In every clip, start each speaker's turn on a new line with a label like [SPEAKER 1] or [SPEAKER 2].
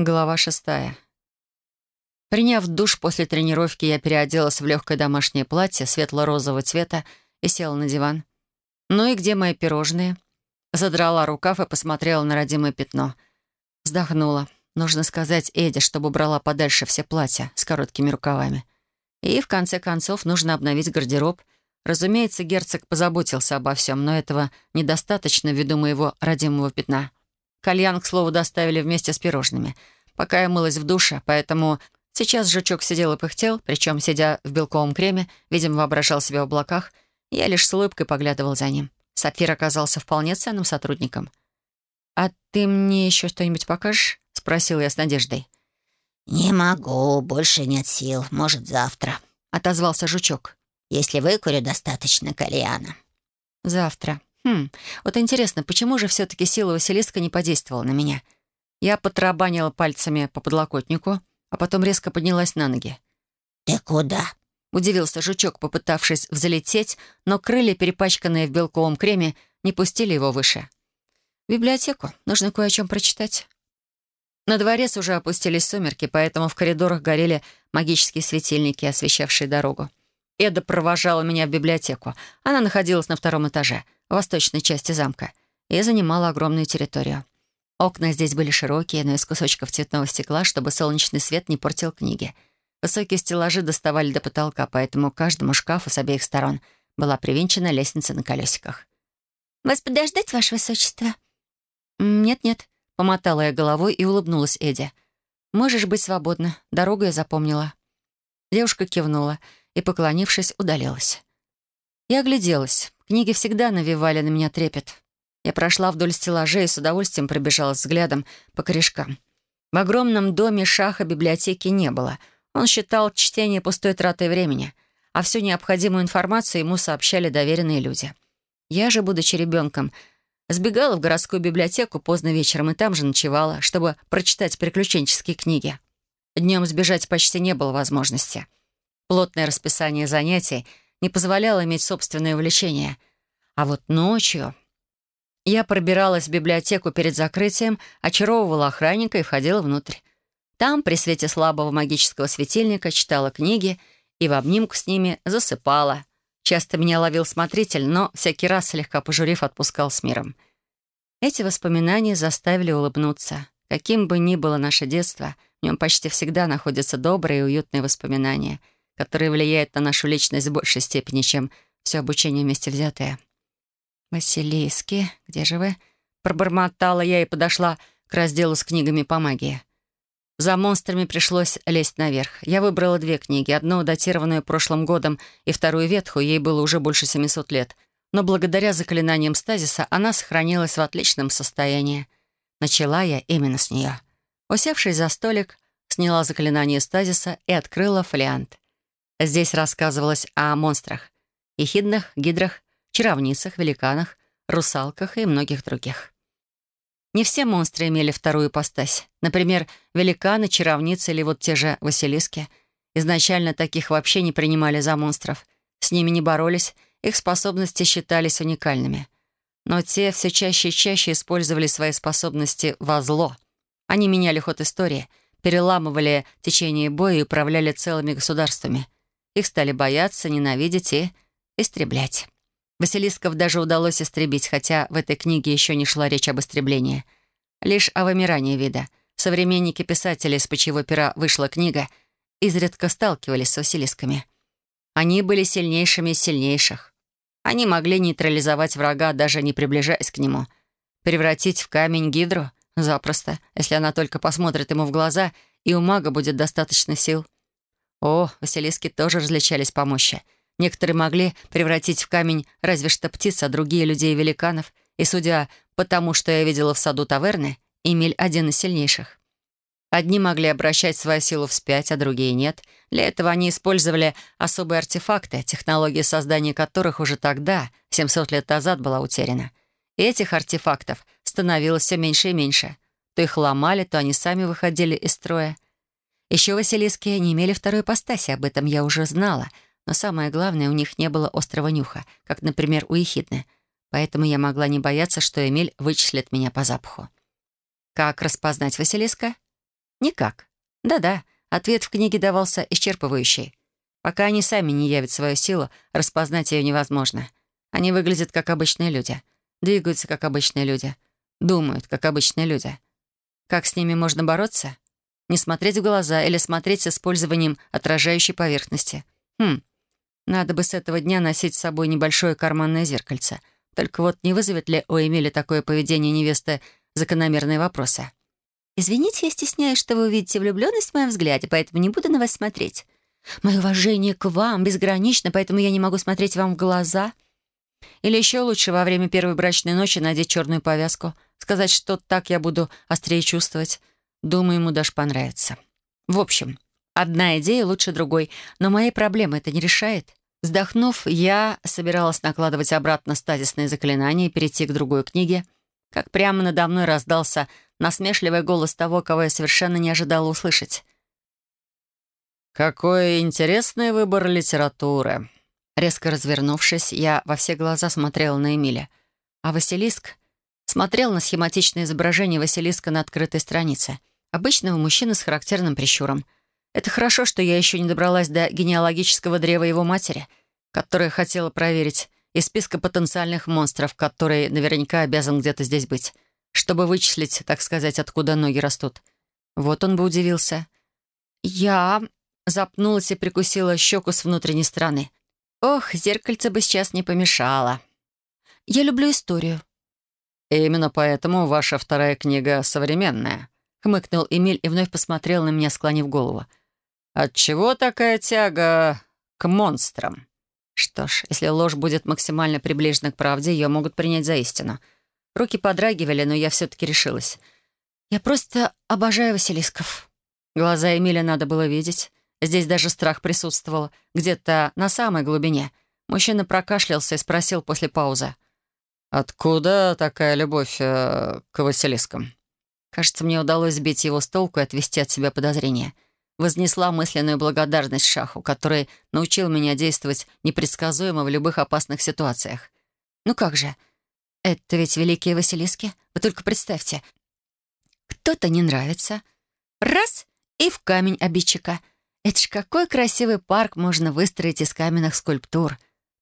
[SPEAKER 1] Глава шестая. Приняв душ после тренировки, я переоделась в легкое домашнее платье светло-розового цвета и села на диван. «Ну и где мои пирожные?» Задрала рукав и посмотрела на родимое пятно. Вздохнула. Нужно сказать Эде, чтобы убрала подальше все платья с короткими рукавами. И, в конце концов, нужно обновить гардероб. Разумеется, герцог позаботился обо всем, но этого недостаточно ввиду моего родимого пятна. Кальян, к слову, доставили вместе с пирожными, пока я мылась в душе, поэтому сейчас жучок сидел и пыхтел, причем, сидя в белковом креме, видимо, воображал себя в облаках, я лишь с улыбкой поглядывал за ним. Сапфир оказался вполне ценным сотрудником. «А ты мне еще что-нибудь покажешь?» — спросил я с надеждой.
[SPEAKER 2] «Не могу, больше нет сил. Может, завтра», — отозвался жучок. «Если выкурю достаточно кальяна».
[SPEAKER 1] «Завтра», Хм, вот интересно, почему же все-таки сила Василиска не подействовала на меня? Я потрабанила пальцами по подлокотнику, а потом резко поднялась на ноги.
[SPEAKER 2] «Ты куда?»
[SPEAKER 1] — удивился жучок, попытавшись взлететь, но крылья, перепачканные в белковом креме, не пустили его выше. «В библиотеку. Нужно кое о чем прочитать». На дворец уже опустились сумерки, поэтому в коридорах горели магические светильники, освещавшие дорогу. Эда провожала меня в библиотеку. Она находилась на втором этаже — восточной части замка и занимала огромную территорию. Окна здесь были широкие, но из кусочков цветного стекла, чтобы солнечный свет не портил книги. Высокие стеллажи доставали до потолка, поэтому каждому шкафу с обеих сторон была привинчена лестница на колесиках.
[SPEAKER 3] «Вас подождать, Ваше Высочество?»
[SPEAKER 1] «Нет-нет», — помотала я головой и улыбнулась Эдди. «Можешь быть свободна. Дорогу я запомнила». Девушка кивнула и, поклонившись, удалилась. Я огляделась. Книги всегда навевали на меня трепет. Я прошла вдоль стеллажей и с удовольствием пробежала взглядом по корешкам. В огромном доме шаха библиотеки не было. Он считал чтение пустой тратой времени, а всю необходимую информацию ему сообщали доверенные люди. Я же, будучи ребенком, сбегала в городскую библиотеку поздно вечером и там же ночевала, чтобы прочитать приключенческие книги. Днем сбежать почти не было возможности. Плотное расписание занятий — не позволяло иметь собственное увлечение. А вот ночью... Я пробиралась в библиотеку перед закрытием, очаровывала охранника и входила внутрь. Там, при свете слабого магического светильника, читала книги и в обнимку с ними засыпала. Часто меня ловил смотритель, но всякий раз, слегка пожурив, отпускал с миром. Эти воспоминания заставили улыбнуться. Каким бы ни было наше детство, в нем почти всегда находятся добрые и уютные воспоминания — которые влияют на нашу личность в большей степени, чем все обучение вместе взятое. «Василиски, где же вы?» Пробормотала я и подошла к разделу с книгами по магии. За монстрами пришлось лезть наверх. Я выбрала две книги, одну датированную прошлым годом и вторую ветхую, ей было уже больше 700 лет. Но благодаря заклинаниям стазиса она сохранилась в отличном состоянии. Начала я именно с нее. Усевшись за столик, сняла заклинание стазиса и открыла фолиант. Здесь рассказывалось о монстрах, ехидных, гидрах, чаровницах, великанах, русалках и многих других. Не все монстры имели вторую ипостась. Например, великаны, чаровницы или вот те же Василиски. Изначально таких вообще не принимали за монстров. С ними не боролись, их способности считались уникальными. Но те все чаще и чаще использовали свои способности во зло. Они меняли ход истории, переламывали течение боя и управляли целыми государствами — их стали бояться, ненавидеть и истреблять. Василисков даже удалось истребить, хотя в этой книге еще не шла речь об истреблении. Лишь о вымирании вида. Современники писателей, с почего пера вышла книга, изредка сталкивались с Василисками. Они были сильнейшими из сильнейших. Они могли нейтрализовать врага, даже не приближаясь к нему. Превратить в камень гидру? Запросто, если она только посмотрит ему в глаза, и у мага будет достаточно сил. О, Василиски тоже различались по мощи. Некоторые могли превратить в камень разве что птиц, а другие — людей и великанов. И, судя по тому, что я видела в саду таверны, Эмиль — один из сильнейших. Одни могли обращать свою силу вспять, а другие нет. Для этого они использовали особые артефакты, технология создания которых уже тогда, 700 лет назад, была утеряна. И этих артефактов становилось все меньше и меньше. То их ломали, то они сами выходили из строя — еще Василиски не имели второй ипостаси, об этом я уже знала, но самое главное, у них не было острого нюха, как, например, у Ехидны, поэтому я могла не бояться, что Эмиль вычислит меня по запаху. Как распознать Василиска? Никак. Да-да, ответ в книге давался исчерпывающий. Пока они сами не явят свою силу, распознать ее невозможно. Они выглядят как обычные люди, двигаются как обычные люди, думают как обычные люди. Как с ними можно бороться? Не смотреть в глаза или смотреть с использованием отражающей поверхности. Хм, надо бы с этого дня носить с собой небольшое карманное зеркальце. Только вот не вызовет ли у Эмили такое поведение невесты закономерные вопросы?
[SPEAKER 3] «Извините, я стесняюсь, что вы увидите влюбленность в моем взгляде, поэтому не буду на вас смотреть. Мое уважение к вам безгранично, поэтому я не могу смотреть вам в глаза».
[SPEAKER 1] Или еще лучше во время первой брачной ночи надеть черную повязку, сказать, что так я буду острее чувствовать. Думаю, ему даже понравится. В общем, одна идея лучше другой, но моей проблемы это не решает. Вздохнув, я собиралась накладывать обратно стазисные заклинания и перейти к другой книге, как прямо надо мной раздался насмешливый голос того, кого я совершенно не ожидала услышать. «Какой интересный выбор литературы!» Резко развернувшись, я во все глаза смотрела на Эмиля. А Василиск смотрел на схематичное изображение Василиска на открытой странице. Обычного мужчины с характерным прищуром. Это хорошо, что я еще не добралась до генеалогического древа его матери, которое хотела проверить, из списка потенциальных монстров, который наверняка обязан где-то здесь быть, чтобы вычислить, так сказать, откуда ноги растут. Вот он бы удивился. Я запнулась и прикусила щеку с внутренней стороны. Ох, зеркальце бы сейчас не помешало. Я люблю историю. «Именно поэтому ваша вторая книга современная», — хмыкнул Эмиль и вновь посмотрел на меня, склонив голову. «Отчего такая тяга к монстрам?» Что ж, если ложь будет максимально приближена к правде, ее могут принять за истину. Руки подрагивали, но я все-таки решилась. «Я просто обожаю Василисков». Глаза Эмиля надо было видеть. Здесь даже страх присутствовал, где-то на самой глубине. Мужчина прокашлялся и спросил после паузы. «Откуда такая любовь э, к Василискам?» Кажется, мне удалось сбить его с толку и отвести от себя подозрения. Вознесла мысленную благодарность Шаху, который научил меня действовать непредсказуемо в любых опасных ситуациях. Ну как же, это ведь великие Василиски. Вы только представьте. Кто-то не нравится. Раз — и в камень обидчика — это ж какой красивый парк можно выстроить из каменных скульптур.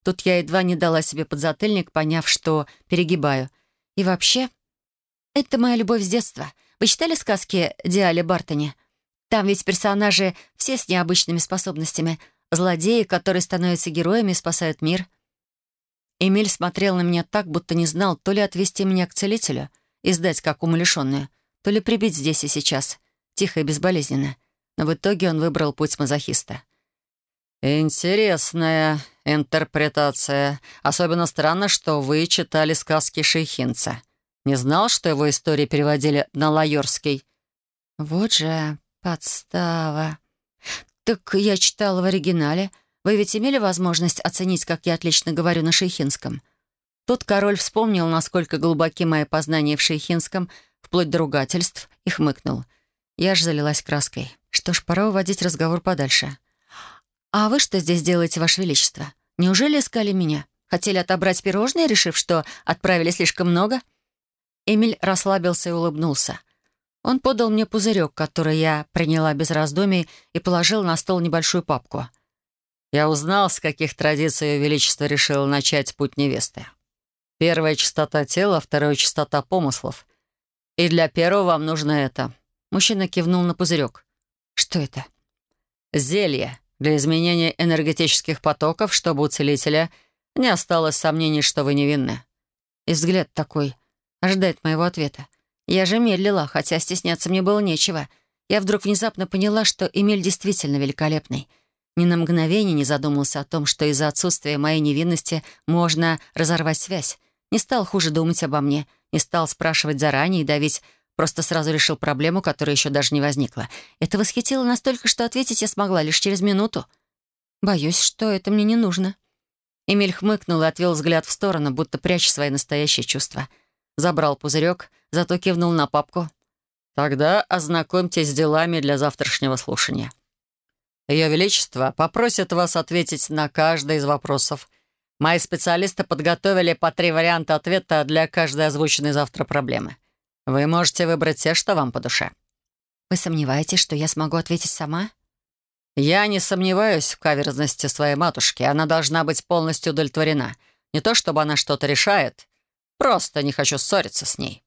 [SPEAKER 1] Тут я едва не дала себе подзатыльник, поняв, что перегибаю. И вообще, это моя любовь с детства. Вы читали сказки Диали Бартони? Там ведь персонажи все с необычными способностями. Злодеи, которые становятся героями и спасают мир. Эмиль смотрел на меня так, будто не знал, то ли отвезти меня к целителю и сдать как умалишенную, то ли прибить здесь и сейчас, тихо и безболезненно но в итоге он выбрал путь мазохиста. «Интересная интерпретация. Особенно странно, что вы читали сказки Шейхинца. Не знал, что его истории переводили на лайорский?» «Вот же подстава. Так я читала в оригинале. Вы ведь имели возможность оценить, как я отлично говорю на шейхинском?» Тут король вспомнил, насколько глубоки мои познания в шейхинском, вплоть до ругательств, и хмыкнул. Я ж залилась краской. Что ж, пора уводить разговор подальше. «А вы что здесь делаете, Ваше Величество? Неужели искали меня? Хотели отобрать пирожные, решив, что отправили слишком много?» Эмиль расслабился и улыбнулся. Он подал мне пузырек, который я приняла без раздумий и положил на стол небольшую папку. «Я узнал, с каких традиций Ее Величество решило начать путь невесты. Первая — чистота тела, вторая — чистота помыслов. И для первого вам нужно это». Мужчина кивнул на пузырек. Что это? Зелье для изменения энергетических потоков, чтобы у целителя не осталось сомнений, что вы невинны. И взгляд такой ожидает моего ответа. Я же медлила, хотя стесняться мне было нечего. Я вдруг внезапно поняла, что Эмиль действительно великолепный. Ни на мгновение не задумался о том, что из-за отсутствия моей невинности можно разорвать связь. Не стал хуже думать обо мне, не стал спрашивать заранее и давить Просто сразу решил проблему, которая еще даже не возникла. Это восхитило настолько, что ответить я смогла лишь через минуту. Боюсь, что это мне не нужно. Эмиль хмыкнул и отвел взгляд в сторону, будто пряча свои настоящие чувства. Забрал пузырек, зато кивнул на папку. «Тогда ознакомьтесь с делами для завтрашнего слушания. Ее Величество попросит вас ответить на каждый из вопросов. Мои специалисты подготовили по три варианта ответа для каждой озвученной завтра проблемы. Вы можете выбрать те, что вам по душе». Вы сомневаетесь, что я смогу ответить сама?
[SPEAKER 4] Я не сомневаюсь в каверзности своей матушки. Она должна быть полностью удовлетворена. Не то, чтобы она что-то решает. Просто не хочу ссориться с ней.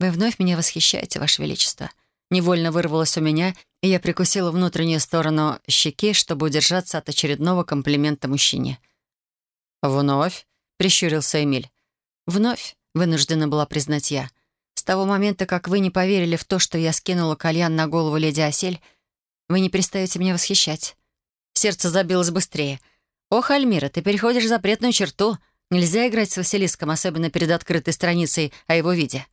[SPEAKER 1] Вы вновь меня восхищаете, Ваше Величество. Невольно вырвалось у меня, и я прикусила внутреннюю сторону щеки, чтобы удержаться от очередного комплимента мужчине.
[SPEAKER 4] «Вновь?» — прищурился Эмиль.
[SPEAKER 1] «Вновь?» — вынуждена была признать я. «С того момента, как вы не поверили в то, что я скинула кальян на голову леди Осель, вы не перестаете меня восхищать». Сердце забилось быстрее. «Ох, Альмира, ты переходишь запретную черту. Нельзя играть с Василиском, особенно перед открытой страницей о его виде».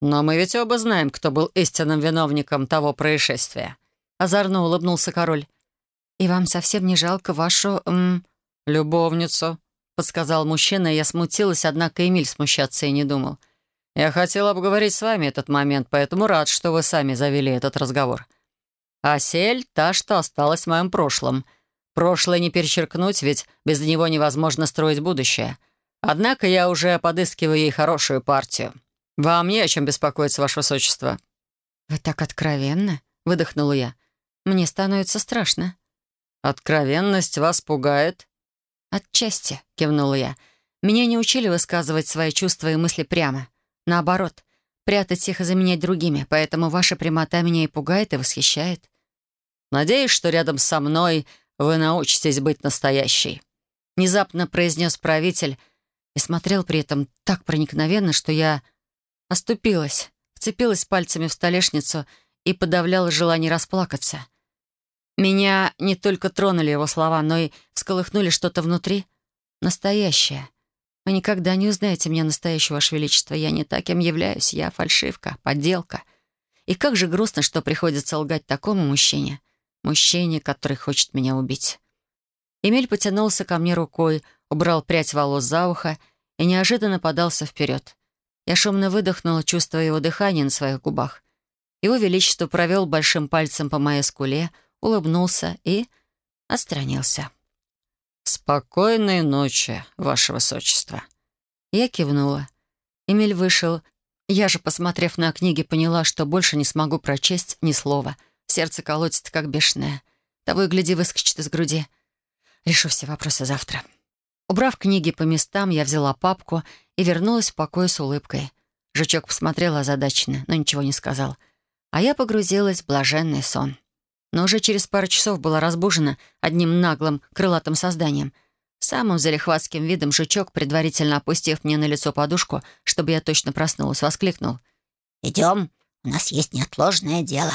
[SPEAKER 4] «Но мы ведь оба знаем, кто был истинным виновником того происшествия».
[SPEAKER 1] Озорно улыбнулся король. «И вам совсем не жалко вашу... М,
[SPEAKER 4] «Любовницу», — подсказал мужчина, и я смутилась, однако Эмиль смущаться и не думал. «Я хотел обговорить с вами этот момент, поэтому рад, что вы сами завели этот разговор. Асель — та, что осталась в моем прошлом. Прошлое не перечеркнуть, ведь без него невозможно строить будущее. Однако я уже подыскиваю ей хорошую партию. Вам не о чем беспокоиться, ваше высочество».
[SPEAKER 1] «Вы так откровенно?» — выдохнула я. «Мне становится страшно».
[SPEAKER 4] «Откровенность вас пугает?»
[SPEAKER 1] «Отчасти», — кивнула я. «Меня не учили высказывать свои чувства и мысли прямо. Наоборот, прятать их и заменять другими, поэтому ваша прямота меня и пугает, и восхищает».
[SPEAKER 4] «Надеюсь, что рядом со мной вы научитесь быть настоящей», —
[SPEAKER 1] внезапно произнес правитель и смотрел при этом так проникновенно, что я оступилась, вцепилась пальцами в столешницу и подавляла желание расплакаться — меня не только тронули его слова, но и всколыхнули что-то внутри. Настоящее. Вы никогда не узнаете меня настоящего, Ваше Величество. Я не таким являюсь. Я фальшивка, подделка. И как же грустно, что приходится лгать такому мужчине. Мужчине, который хочет меня убить. Эмиль потянулся ко мне рукой, убрал прядь волос за ухо и неожиданно подался вперед. Я шумно выдохнула, чувствуя его дыхание на своих губах. Его Величество провел большим пальцем по моей скуле — улыбнулся и отстранился.
[SPEAKER 4] «Спокойной ночи, ваше высочество».
[SPEAKER 1] Я кивнула. Эмиль вышел. Я же, посмотрев на книги, поняла, что больше не смогу прочесть ни слова. Сердце колотится, как бешеное. Того и гляди, выскочит из груди. Решу все вопросы завтра. Убрав книги по местам, я взяла папку и вернулась в покой с улыбкой. Жучок посмотрел озадаченно, но ничего не сказал. А я погрузилась в блаженный сон но уже через пару часов была разбужена одним наглым крылатым созданием. Самым залихватским видом жучок, предварительно опустив мне на лицо подушку, чтобы я точно проснулась, воскликнул.
[SPEAKER 2] «Идем, у нас есть неотложное дело».